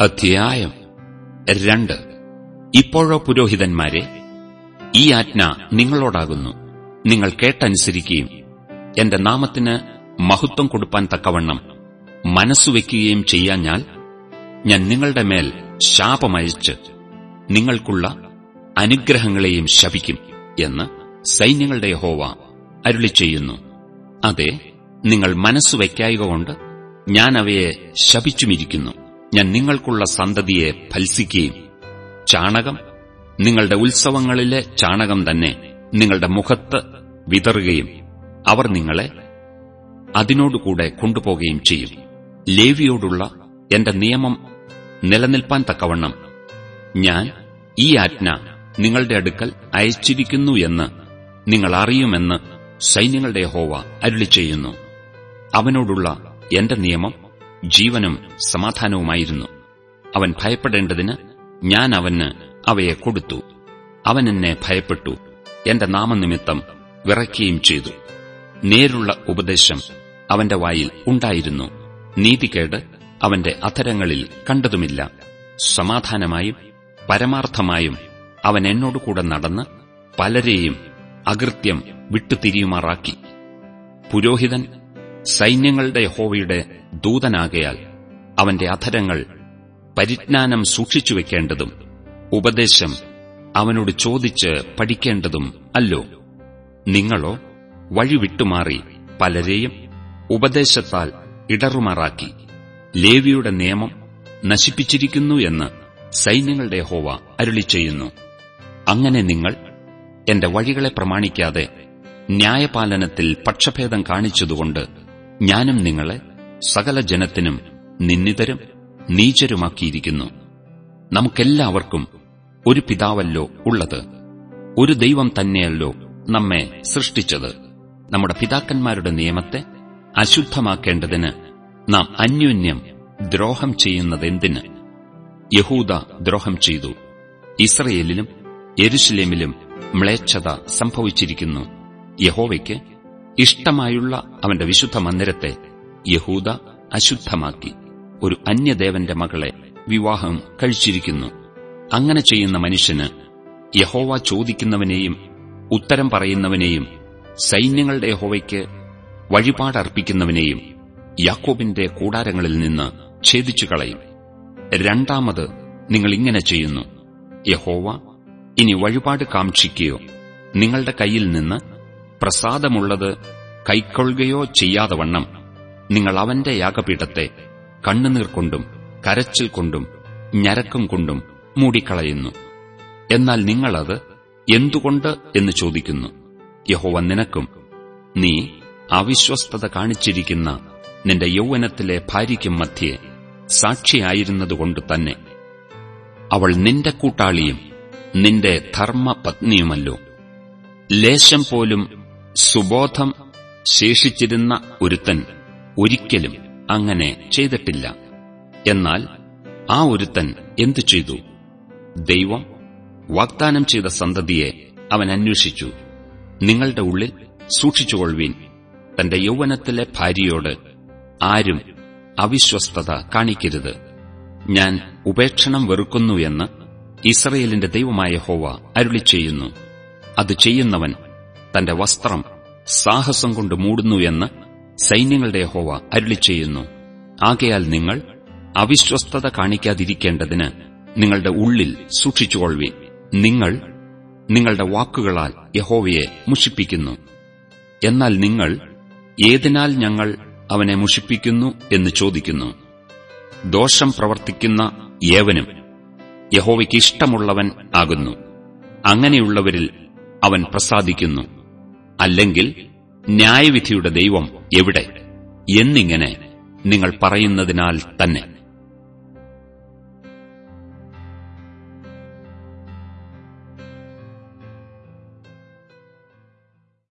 അധ്യായം രണ്ട്. ഇപ്പോഴോ പുരോഹിതന്മാരെ ഈ ആജ്ഞ നിങ്ങളോടാകുന്നു. നിങ്ങൾ കേട്ടനുസരിക്കുകയും എന്റെ നാമത്തിന് മഹത്വം കൊടുപ്പാൻ തക്കവണ്ണം മനസ്സുവെക്കുകയും ചെയ്യാഞ്ഞാൽ ഞാൻ നിങ്ങളുടെ മേൽ ശാപമയച്ച് നിങ്ങൾക്കുള്ള അനുഗ്രഹങ്ങളെയും ശപിക്കും എന്ന് സൈന്യങ്ങളുടെ ഹോവ അരുളി ചെയ്യുന്നു അതെ നിങ്ങൾ മനസ്സുവെക്കായക കൊണ്ട് ഞാൻ അവയെ ശപിച്ചുമിരിക്കുന്നു. ഞാൻ നിങ്ങൾക്കുള്ള സന്തതിയെ ഫൽസിക്കുകയും ചാണകം നിങ്ങളുടെ ഉത്സവങ്ങളിലെ ചാണകം തന്നെ നിങ്ങളുടെ മുഖത്ത് വിതറുകയും അവർ നിങ്ങളെ അതിനോടുകൂടെ കൊണ്ടുപോകുകയും ചെയ്യും. ലേവിയോടുള്ള എന്റെ നിയമം നിലനിൽപ്പാൻ തക്കവണ്ണം ഞാൻ ഈ ആജ്ഞ നിങ്ങളുടെ അടുക്കൽ അയച്ചിരിക്കുന്നു എന്ന് നിങ്ങൾ അറിയുമെന്ന് സൈന്യങ്ങളുടെ ഹോവ അരുളി ചെയ്യുന്നു അവനോടുള്ള എന്റെ നിയമം ജീവനും സമാധാനവുമായിരുന്നു. അവൻ ഭയപ്പെടേണ്ടതിന് ഞാൻ അവന് അവയെ കൊടുത്തു. അവൻ എന്നെ ഭയപ്പെട്ടു. എന്റെ നാമനിമിത്തം വിറയ്ക്കുകയും ചെയ്തു. നേരുള്ള ഉപദേശം അവന്റെ വായിൽ ഉണ്ടായിരുന്നു. നീതികേട് അവന്റെ അധരങ്ങളിൽ കണ്ടതുമില്ല. സമാധാനമായും പരമാർത്ഥമായും അവൻ എന്നോടുകൂടെ നടന്ന് പലരെയും അകൃത്യം വിട്ടുതിരിയുമാറാക്കി. പുരോഹിതൻ സൈന്യങ്ങളുടെ ഹോവയുടെ ദൂതനാകയാൽ അവന്റെ അധരങ്ങൾ പരിജ്ഞാനം സൂക്ഷിച്ചുവെക്കേണ്ടതും ഉപദേശം അവനോട് ചോദിച്ച് പഠിക്കേണ്ടതും അല്ലോ. നിങ്ങളോ വഴിവിട്ടുമാറി പലരെയും ഉപദേശത്താൽ ഇടറുമാറാക്കി. ലേവിയുടെ നിയമം നശിപ്പിച്ചിരിക്കുന്നു എന്ന് സൈന്യങ്ങളുടെ ഹോവ അരുളി ചെയ്യുന്നു അങ്ങനെ നിങ്ങൾ എന്റെ വഴികളെ പ്രമാണിക്കാതെ ന്യായപാലനത്തിൽ പക്ഷഭേദം കാണിച്ചതുകൊണ്ട് ഞാനും നിങ്ങളെ സകല ജനത്തിനും നിന്നിതരും നീചരുമാക്കിയിരിക്കുന്നു. നമുക്കെല്ലാവർക്കും ഒരു പിതാവല്ലോ ഉള്ളത്. ഒരു ദൈവം തന്നെയല്ലോ നമ്മെ സൃഷ്ടിച്ചത്. നമ്മുടെ പിതാക്കന്മാരുടെ നിയമത്തെ അശുദ്ധമാക്കേണ്ടതിന് നാം അന്യോന്യം ദ്രോഹം ചെയ്യുന്നതെന്തിന്? യഹൂദ ദ്രോഹം ചെയ്തു. ഇസ്രയേലിലും യെരുഷലേമിലും മ്ലേച്ഛത സംഭവിച്ചിരിക്കുന്നു. യഹോവയ്ക്ക് ഇഷ്ടമായുള്ള അവന്റെ വിശുദ്ധ മന്ദിരത്തെ യഹൂദ അശുദ്ധമാക്കി. ഒരു അന്യദേവന്റെ മകളെ വിവാഹം കഴിച്ചിരിക്കുന്നു. അങ്ങനെ ചെയ്യുന്ന മനുഷ്യന് യഹോവ ചോദിക്കുന്നവനെയും ഉത്തരം പറയുന്നവനെയും സൈന്യങ്ങളുടെ യഹോവയ്ക്ക് വഴിപാടർപ്പിക്കുന്നവനെയും യാക്കോബിന്റെ കൂടാരങ്ങളിൽ നിന്ന് ഛേദിച്ചു കളയും രണ്ടാമത് നിങ്ങൾ ഇങ്ങനെ ചെയ്യുന്നു. യഹോവ ഇനി വഴിപാട് കാക്ഷിക്കുകയോ നിങ്ങളുടെ കയ്യിൽ നിന്ന് പ്രസാദമുള്ളത് കൈക്കൊള്ളുകയോ ചെയ്യാതെ വണ്ണം. നിങ്ങൾ അവന്റെ യാഗപീഠത്തെ കണ്ണുനീർ കൊണ്ടും കരച്ചിൽ കൊണ്ടും ഞരക്കം കൊണ്ടും മൂടിക്കളയുന്നു. എന്നാൽ നിങ്ങളത് എന്തുകൊണ്ട് എന്ന് ചോദിക്കുന്നു. യഹോവ നിനക്കും നീ അവിശ്വസ്തത കാണിച്ചിരിക്കുന്ന നിന്റെ യൗവനത്തിലെ ഭാര്യയ്ക്കും മധ്യേ സാക്ഷിയായിരുന്നതുകൊണ്ട് തന്നെ. അവൾ നിന്റെ കൂട്ടാളിയും നിന്റെ ധർമ്മപത്നിയുമല്ലോ. ലേശം പോലും സുബോധം ശേഷിച്ചിരുന്ന ഒരുത്തൻ ഒരിക്കലും അങ്ങനെ ചെയ്തിട്ടില്ല. എന്നാൽ ആ ഒരുത്തൻ എന്തു ചെയ്തു? ദൈവം വാഗ്ദാനം ചെയ്ത സന്തതിയെ അവൻ അന്വേഷിച്ചു. നിങ്ങളുടെ ഉള്ളിൽ സൂക്ഷിച്ചുകൊള്ളുവീൻ. തന്റെ യൗവനത്തിലെ ഭാര്യയോട് ആരും അവിശ്വസ്തത കാണിക്കരുത്. ഞാൻ ഉപേക്ഷണം വെറുക്കുന്നു എന്ന് ഇസ്രയേലിന്റെ ദൈവമായ ഹോവ അരുളി ചെയ്യുന്നു അത് ചെയ്യുന്നവൻ തന്റെ വസ്ത്രം സാഹസം കൊണ്ട് മൂടുന്നു എന്ന് സൈന്യങ്ങളുടെ ഹോവ അരുളി ചെയ്യുന്നു. ആകയാൽ നിങ്ങൾ അവിശ്വസ്തത കാണിക്കാതിരിക്കേണ്ടതിന് നിങ്ങളുടെ ഉള്ളിൽ സൂക്ഷിച്ചുകൊള്ളി നിങ്ങൾ നിങ്ങളുടെ വാക്കുകളാൽ യഹോവയെ മുഷിപ്പിക്കുന്നു. എന്നാൽ നിങ്ങൾ ഏതിനാൽ ഞങ്ങൾ അവനെ മുഷിപ്പിക്കുന്നു എന്ന് ചോദിക്കുന്നു. ദോഷം പ്രവർത്തിക്കുന്ന ഏവനും യഹോവയ്ക്ക് ഇഷ്ടമുള്ളവൻ ആകുന്നു. അങ്ങനെയുള്ളവരിൽ അവൻ പ്രസാദിക്കുന്നു. അല്ലെങ്കിൽ ന്യായവിധിയുടെ ദൈവം എവിടെ എന്നിങ്ങനെ നിങ്ങൾ പറയുന്നതിനാൽ തന്നെ.